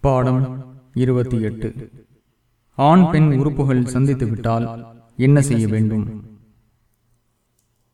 பாடம் இருபத்தி எட்டு. ஆண் பெண் உறுப்புகள் சந்தித்துவிட்டால் என்ன செய்ய வேண்டும்?